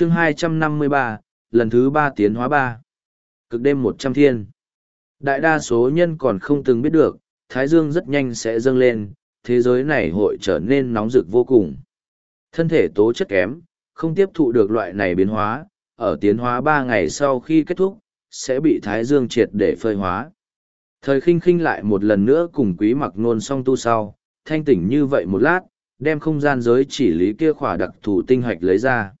chương 253, lần thứ ba tiến hóa ba Cực đêm một trăm thiên. Đại đa số nhân còn không từng biết được, Thái Dương rất nhanh sẽ dâng lên, thế giới này hội trở nên nóng rực vô cùng. Thân thể tố chất kém, không tiếp thụ được loại này biến hóa, ở tiến hóa ba ngày sau khi kết thúc, sẽ bị Thái Dương triệt để phơi hóa. Thời khinh khinh lại một lần nữa cùng quý mặc nôn song tu sau, thanh tỉnh như vậy một lát, đem không gian giới chỉ lý kia khỏa đặc thù tinh hoạch lấy ra.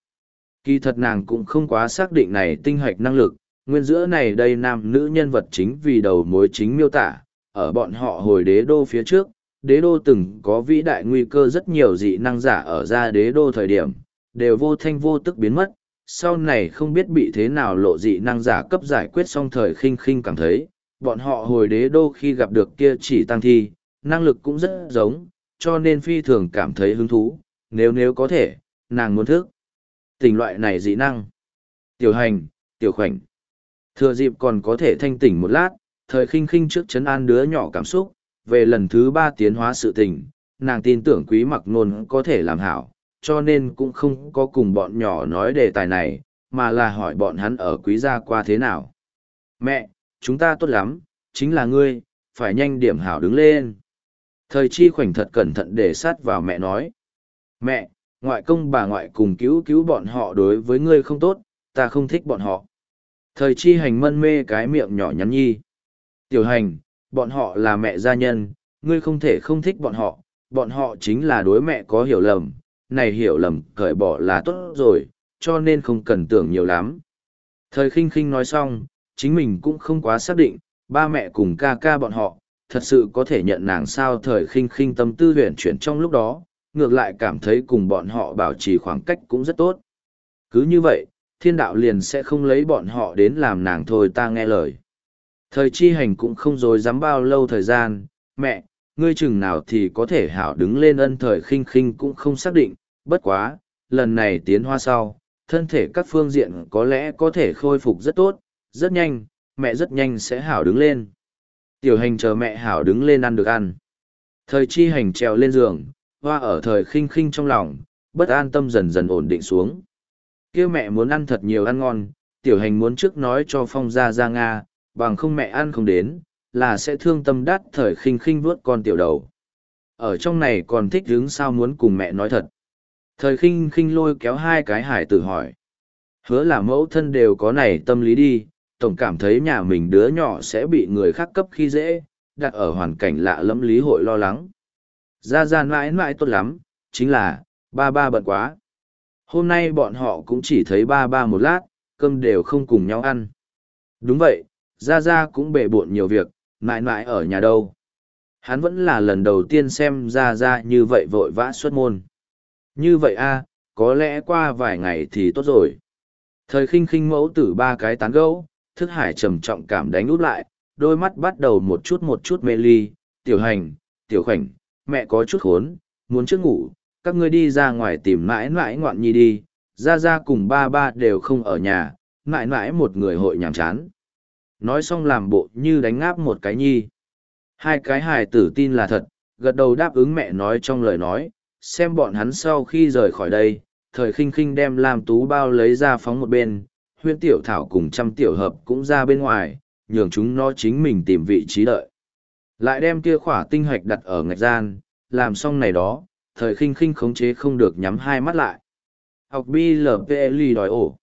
Kỳ thật nàng cũng không quá xác định này tinh hạch năng lực, nguyên giữa này đây nam nữ nhân vật chính vì đầu mối chính miêu tả, ở bọn họ hồi đế đô phía trước, đế đô từng có vĩ đại nguy cơ rất nhiều dị năng giả ở ra đế đô thời điểm, đều vô thanh vô tức biến mất, sau này không biết bị thế nào lộ dị năng giả cấp giải quyết xong thời khinh khinh cảm thấy, bọn họ hồi đế đô khi gặp được kia chỉ tăng thi, năng lực cũng rất giống, cho nên phi thường cảm thấy hứng thú, nếu nếu có thể, nàng muốn thức. Tình loại này dị năng. Tiểu hành, tiểu khoảnh. Thừa dịp còn có thể thanh tỉnh một lát, thời khinh khinh trước chấn an đứa nhỏ cảm xúc, về lần thứ ba tiến hóa sự tình, nàng tin tưởng quý mặc nôn có thể làm hảo, cho nên cũng không có cùng bọn nhỏ nói đề tài này, mà là hỏi bọn hắn ở quý gia qua thế nào. Mẹ, chúng ta tốt lắm, chính là ngươi, phải nhanh điểm hảo đứng lên. Thời chi khoảnh thật cẩn thận để sát vào mẹ nói. Mẹ, ngoại công bà ngoại cùng cứu cứu bọn họ đối với ngươi không tốt, ta không thích bọn họ. Thời chi hành mân mê cái miệng nhỏ nhắn nhi. Tiểu hành, bọn họ là mẹ gia nhân, ngươi không thể không thích bọn họ, bọn họ chính là đối mẹ có hiểu lầm, này hiểu lầm cởi bỏ là tốt rồi, cho nên không cần tưởng nhiều lắm. Thời khinh khinh nói xong, chính mình cũng không quá xác định, ba mẹ cùng ca ca bọn họ, thật sự có thể nhận nàng sao thời khinh khinh tâm tư huyền chuyển trong lúc đó, ngược lại cảm thấy cùng bọn họ bảo trì khoảng cách cũng rất tốt. Cứ như vậy, thiên đạo liền sẽ không lấy bọn họ đến làm nàng thôi ta nghe lời. Thời chi hành cũng không dối dám bao lâu thời gian, mẹ, ngươi chừng nào thì có thể hảo đứng lên ân thời khinh khinh cũng không xác định, bất quá, lần này tiến hoa sau, thân thể các phương diện có lẽ có thể khôi phục rất tốt, rất nhanh, mẹ rất nhanh sẽ hảo đứng lên. Tiểu hành chờ mẹ hảo đứng lên ăn được ăn. Thời chi hành trèo lên giường, hoa ở thời khinh khinh trong lòng, bất an tâm dần dần ổn định xuống. kêu mẹ muốn ăn thật nhiều ăn ngon, tiểu hành muốn trước nói cho phong gia ra Nga, bằng không mẹ ăn không đến, là sẽ thương tâm đắt thời khinh khinh vuốt con tiểu đầu. Ở trong này còn thích hướng sao muốn cùng mẹ nói thật. Thời khinh khinh lôi kéo hai cái hải tử hỏi. Hứa là mẫu thân đều có này tâm lý đi, tổng cảm thấy nhà mình đứa nhỏ sẽ bị người khác cấp khi dễ, đặt ở hoàn cảnh lạ lẫm lý hội lo lắng. Ra ra mãi mãi tốt lắm, chính là, ba ba bận quá. Hôm nay bọn họ cũng chỉ thấy ba ba một lát, cơm đều không cùng nhau ăn. Đúng vậy, ra ra cũng bể bộn nhiều việc, mãi mãi ở nhà đâu. Hắn vẫn là lần đầu tiên xem ra ra như vậy vội vã xuất môn. Như vậy a có lẽ qua vài ngày thì tốt rồi. Thời khinh khinh mẫu tử ba cái tán gấu, thức hải trầm trọng cảm đánh út lại, đôi mắt bắt đầu một chút một chút mê ly, tiểu hành, tiểu khoảnh, mẹ có chút khốn, muốn trước ngủ, các ngươi đi ra ngoài tìm mãi mãi ngoạn nhi đi, ra ra cùng ba ba đều không ở nhà, mãi mãi một người hội nhàm chán. Nói xong làm bộ như đánh ngáp một cái nhi. Hai cái hài tử tin là thật, gật đầu đáp ứng mẹ nói trong lời nói, xem bọn hắn sau khi rời khỏi đây, thời khinh khinh đem làm tú bao lấy ra phóng một bên, huyên tiểu thảo cùng trăm tiểu hợp cũng ra bên ngoài, nhường chúng nó chính mình tìm vị trí đợi. Lại đem kia khỏa tinh hạch đặt ở ngạch gian, làm xong này đó, thời khinh khinh khống chế không được nhắm hai mắt lại. Học BLPLI đòi ổ.